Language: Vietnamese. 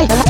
Hey!